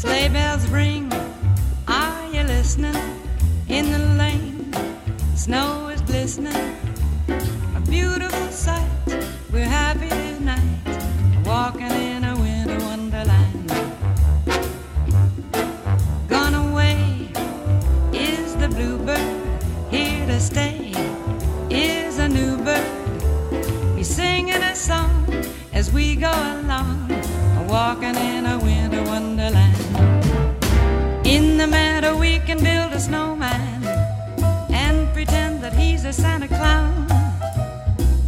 spring. Are you listening? In the lane, snow is glistening. A beautiful sight. We're happy tonight, walking in a winter wonderland. Gone away is the bluebird. Here to stay is a new bird. He's singing a song as we go along, walking in a can build a snowman and pretend that he's a Santa Clown.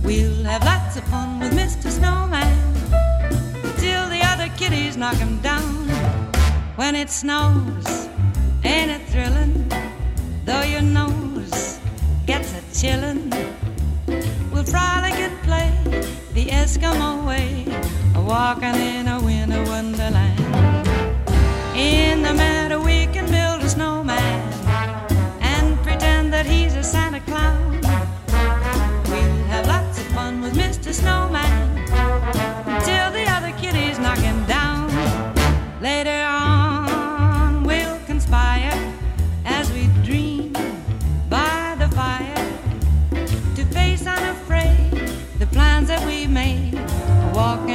We'll have lots of fun with Mr. Snowman till the other kitties knock him down. When it snows, ain't it thrilling? Though your nose gets a chillin', we'll frolic and play the Eskimo way, walking in a winter wonderland. Made, walking